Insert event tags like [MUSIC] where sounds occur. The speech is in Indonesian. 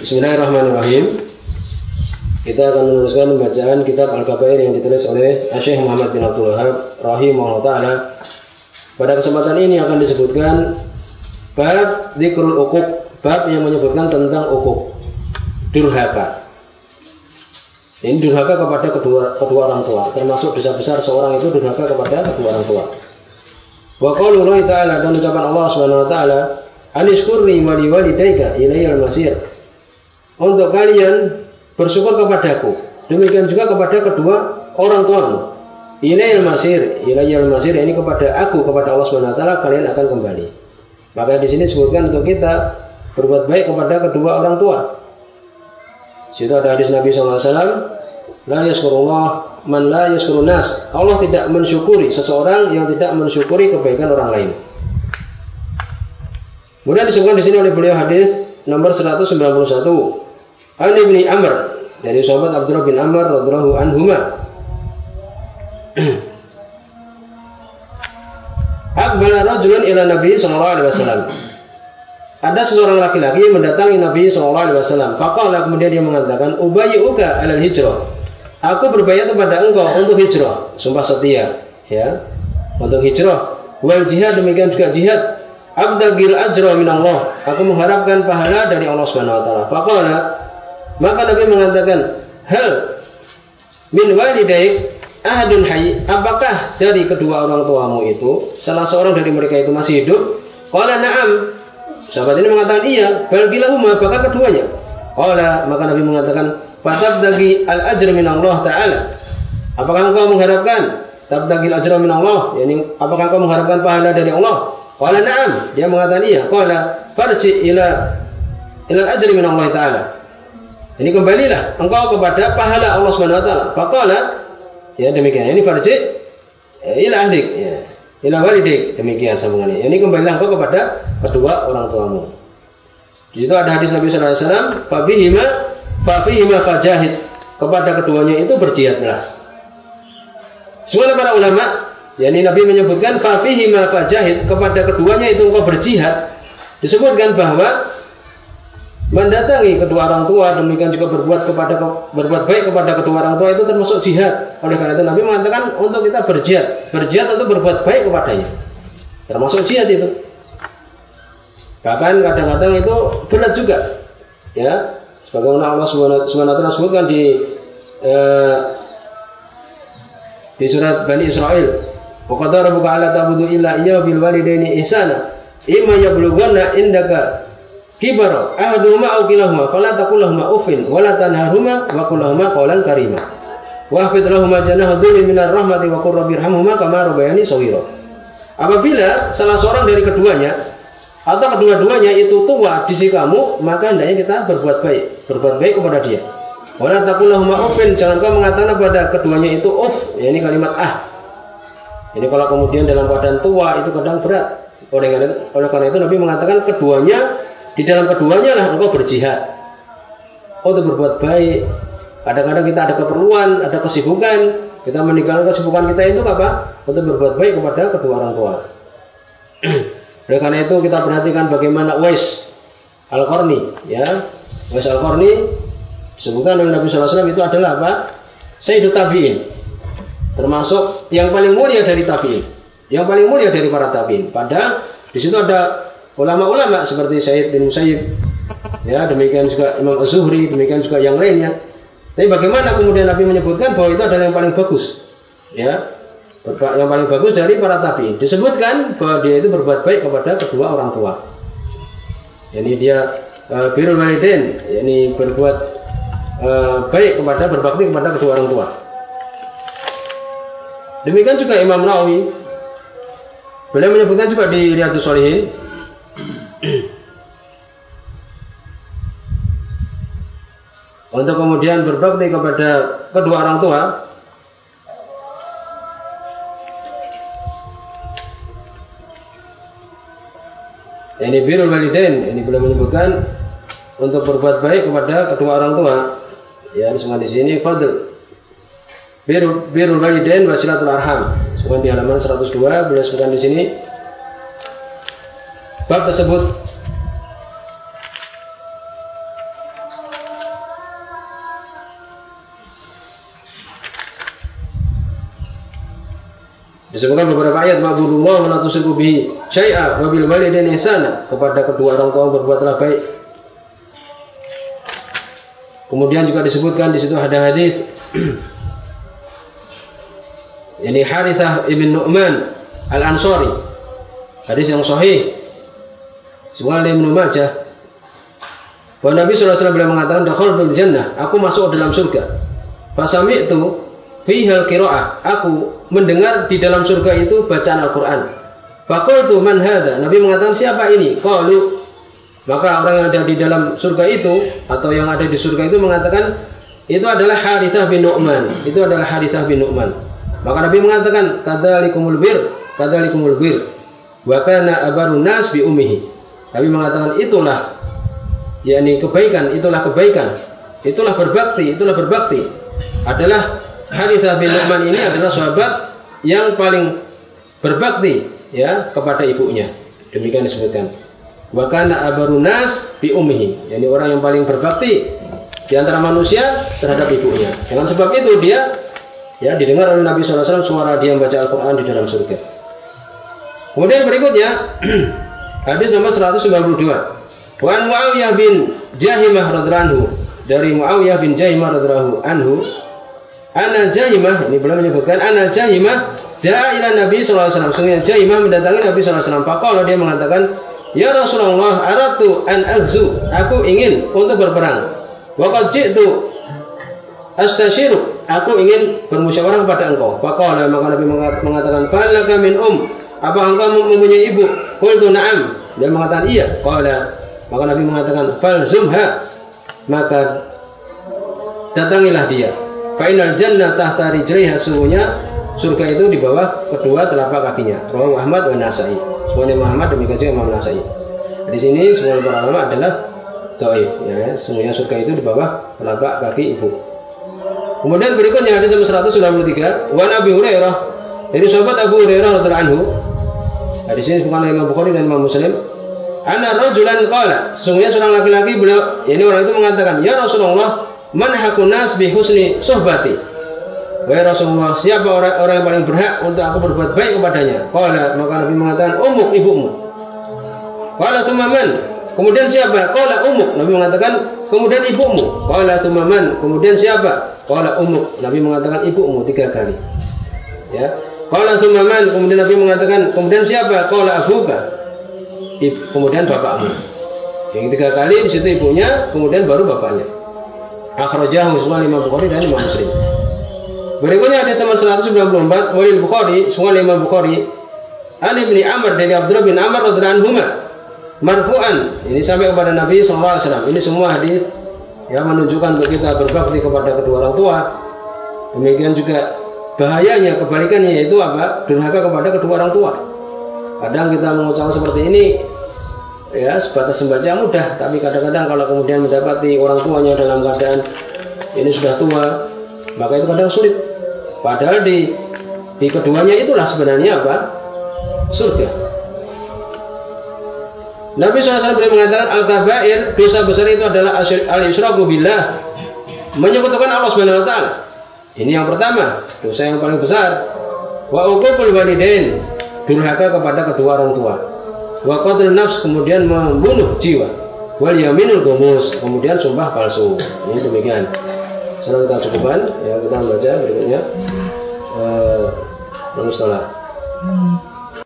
Bismillahirrahmanirrahim. Kita akan meneruskan pembacaan kitab Al-Kabair yang ditulis oleh Syekh Muhammad bin Abdul Wahab rahimahullah taala. Pada kesempatan ini akan disebutkan bab dzikrul uquq, bab yang menyebutkan tentang uquq. Durhaka. Ini durhaka kepada kedua kedua orang tua, termasuk dosa besar seorang itu durhaka kepada kedua orang tua. Wa qaulullahi ta'ala dan ucapan Allah Subhanahu wa taala, "Anishkurni wa liwalidayka ilayal masir." Untuk kalian bersyukur kepadaku. Demikian juga kepada kedua orang tuamu. Ilayil masir, ilayil masir ini kepada aku kepada Allah Subhanahu kalian akan kembali. Maka di sini disebutkan untuk kita berbuat baik kepada kedua orang tua. Situ ada hadis Nabi SAW, La yaskurullah man la yaskurun nas. Allah tidak mensyukuri seseorang yang tidak mensyukuri kebaikan orang lain. Kemudian disebutkan di sini oleh beliau hadis nomor 191. An ibni Amr dari sahabat Abdullah bin Amr radhiyallahu anhuma. [CLEARS THROAT] Akbala rajulun ila Nabi sallallahu alaihi wasallam. Ada seorang laki-laki mendatangi Nabi sallallahu alaihi wasallam. Faqala kemudian dia mengatakan, "Ubayyuka alal hijrah." Aku berbayar kepada engkau untuk hijrah, sumpah setia, ya. Untuk hijrah, wal jihad demikian juga jihad. Abdagil ajra min Allah. Aku mengharapkan pahala dari Allah Subhanahu wa taala. Faqala maka Nabi mengatakan, "Hal min walidaik ahadun hayy?" Apakah dari kedua orang tuamu itu salah seorang dari mereka itu masih hidup? Qala na'am. Sahabat ini mengatakan iya, bal kilahuma apakah keduanya? Qala maka Nabi mengatakan, "Fatabdagi al-ajr min Allah taala." Apakah engkau mengharapkan tabdagil ajra min Allah? Yani apakah engkau mengharapkan pahala dari Allah? Qala na'am. Dia mengatakan iya. Qala farji ila ila al-ajri min Allah taala. Ini kembalilah engkau kepada pahala Allah Subhanahu wa taala. Faqala ya demikian. Ini farji ya, ila ahlik ya. Ila walidik demikian sambungannya. Ini kembalilah engkau kepada kedua orang tuamu. Di situ ada hadis Nabi sallallahu alaihi wasallam, "Fabihima fafihima fajahid." Kepada keduanya itu berjihadlah. Semua para ulama, yakni Nabi menyebutkan fafihima fajahid kepada keduanya itu engkau berjihad. Disebutkan bahwa mendatangi kedua orang tua demikian juga berbuat kepada berbuat baik kepada kedua orang tua itu termasuk jihad. Oleh karena itu Nabi mengatakan untuk kita berjihad, berjihad untuk berbuat baik kepadanya. Termasuk jihad itu. Bahkan kadang-kadang itu berat juga. Ya, sebagaimana Allah taala sebutkan di eh, di surat Bani Israel, "Wa qad rabbuka alla ta'budu illa iyyahu bil walidaini ihsana." Imma yablughanna indaka kibara ahaduhuma aw kilahuma fala taqul lahumā uffin wa la tanharhuma wa qul lahumā qawlan karima. Wa hafid lahumā janaha dhulli minar rahmati wa qur rabbirhamhumā kama rabbayani shaghira. Apabila salah seorang dari keduanya atau kedua-duanya itu tua di sisi kamu, maka hendaknya kita berbuat baik, berbuat baik kepada dia. Wala taqulahuma uffin, jangan kau mengatakan kepada keduanya itu uff, ya ini kalimat ah. Ini kalau kemudian dalam keadaan tua itu kadang berat. Oleh karena, oleh karena itu Nabi mengatakan keduanya di dalam keduanya lah engkau berjihad. Oh, untuk berbuat baik. Kadang-kadang kita ada keperluan, ada kesibukan, kita meninggalkan kesibukan kita itu apa? Untuk berbuat baik kepada kedua orang tua. [CLEARS THROAT] Oleh karena itu kita perhatikan bagaimana Wais Al-Qarni, ya. Wais Al-Qarni disebutkan oleh Nabi SAW itu adalah apa? Sayyidut Tabi'in. Termasuk yang paling mulia dari Tabi'in. Yang paling mulia dari para Tabi'in. Padahal di situ ada ulama-ulama seperti Sayyid bin Musayyib. Ya, demikian juga Imam Az-Zuhri, demikian juga yang lainnya. Tapi bagaimana kemudian Nabi menyebutkan bahwa itu adalah yang paling bagus? Ya, yang paling bagus dari para tabiin. Disebutkan bahwa dia itu berbuat baik kepada kedua orang tua. Yani dia uh, walidain, yani berbuat uh, baik kepada berbakti kepada kedua orang tua. Demikian juga Imam Nawawi. Beliau menyebutkan juga di Riyadhus Shalihin. Untuk kemudian berbakti kepada kedua orang tua. Ini birul walidain ini beliau menyebutkan untuk berbuat baik kepada kedua orang tua. Ya semua di sini fadl Birul, Walidain wa Silatul arham. Bukan di halaman 102, beliau sebutkan di sini. Bab tersebut Disebutkan beberapa ayat ma'budullah wa natusiku bihi syai'a wa bil walidain ihsana kepada kedua orang tua berbuatlah baik. Kemudian juga disebutkan di situ ada hadis [CLEARS THROAT] ini Harithah ibn Nu'man Al-Ansari. Hadis yang sahih. Semua Ibnu Majah. Bahwa Nabi SAW beliau mengatakan, jannah, aku masuk dalam surga. Fasami itu fihal kiroah. Aku mendengar di dalam surga itu bacaan Al-Quran. Fakul tu man hada. Nabi mengatakan siapa ini? Qalu maka orang yang ada di dalam surga itu atau yang ada di surga itu mengatakan itu adalah Harithah bin Nu'man. Itu adalah Harithah bin Nu'man. Maka Nabi mengatakan kadzalikumul bir, kadzalikumul bir. Wa kana abarun nas bi ummihi. Nabi mengatakan itulah yakni kebaikan, itulah kebaikan. Itulah berbakti, itulah berbakti. Adalah Harithah bin Nu'man ini adalah sahabat yang paling berbakti ya kepada ibunya. Demikian disebutkan. Wa kana abarunas bi ummihi. Yani orang yang paling berbakti di antara manusia terhadap ibunya. Dengan sebab itu dia ya didengar oleh Nabi SAW suara dia membaca Al-Quran di dalam surga. Kemudian berikutnya [CLEARS THROAT] hadis nomor 192. Wan Muawiyah bin Jahimah radhiyallahu dari Muawiyah bin Jahimah radhiyallahu anhu Ana Jahimah ini belum menyebutkan Ana Jahimah jaa Nabi sallallahu alaihi wasallam. Sungguh Jahimah mendatangi Nabi wasallam. Faqala dia mengatakan, Ya Rasulullah, aratu an aghzu. Aku ingin untuk berperang. Waqad ji'tu astasyiru. Aku ingin bermusyawarah kepada engkau. Faqala maka Nabi mengatakan, "Falaka min um." Apa engkau mempunyai ibu? Qultu na'am. Dia mengatakan iya. Qala maka Nabi mengatakan, "Falzumha." Maka datangilah dia. Fa innal jannah tahta rijliha sungguhnya surga itu di bawah kedua telapak kakinya. Rawahu Ahmad wa Nasai. Semuanya Muhammad demikian juga Imam Nasai. Di sini semua para ulama adalah taif ya, semuanya surga itu di bawah telapak kaki ibu. Kemudian berikutnya hadis nomor 193, wa Nabi Hurairah dari sahabat Abu Hurairah radhiyallahu anhu. Hadis ini bukan Imam Bukhari dan Imam Muslim. Ana rajulan qala, sesungguhnya seorang laki-laki beliau, ini orang itu mengatakan, "Ya Rasulullah, man hakun nas bi husni suhbati?" Wahai Rasulullah, siapa orang, orang yang paling berhak untuk aku berbuat baik kepadanya? Qala, maka Nabi mengatakan, umuk ibumu. Qala sumaman. Kemudian siapa? Qala umuk. Nabi mengatakan, kemudian ibumu. Qala sumaman. Kemudian siapa? Qala umuk. Nabi mengatakan ibumu tiga kali. Ya. Qala sumaman. Kemudian Nabi mengatakan, kemudian siapa? Qala abuka. Kemudian bapakmu. Yang tiga kali di situ ibunya, kemudian baru bapaknya. Akhrajahu semua lima Bukhari dan lima Muslim. Berikutnya ada nomor 194 Walil Bukhari, sungai Imam Bukhari. Ali bin Amr dari Abdullah bin Amr radhiyallahu anhu marfu'an. Ini sampai kepada Nabi SAW. Ini semua hadis yang menunjukkan untuk kita berbakti kepada kedua orang tua. Demikian juga bahayanya kebalikannya yaitu apa? Durhaka kepada kedua orang tua. Kadang kita mengucapkan seperti ini ya sebatas membaca mudah, tapi kadang-kadang kalau kemudian mendapati orang tuanya dalam keadaan ini sudah tua, maka itu kadang sulit. Padahal di di keduanya itulah sebenarnya apa? Surga. Nabi SAW beliau mengatakan al-kabair dosa besar itu adalah al-isyraku billah menyebutkan Allah Subhanahu wa. Ini yang pertama, dosa yang paling besar. Wa uqul walidain, durhaka kepada kedua orang tua. Wa qatl nafs kemudian membunuh jiwa. Wal yaminul gumus, kemudian sumpah palsu. Ini demikian. Sekarang kita cukupkan, ya kita baca berikutnya. Eh, uh,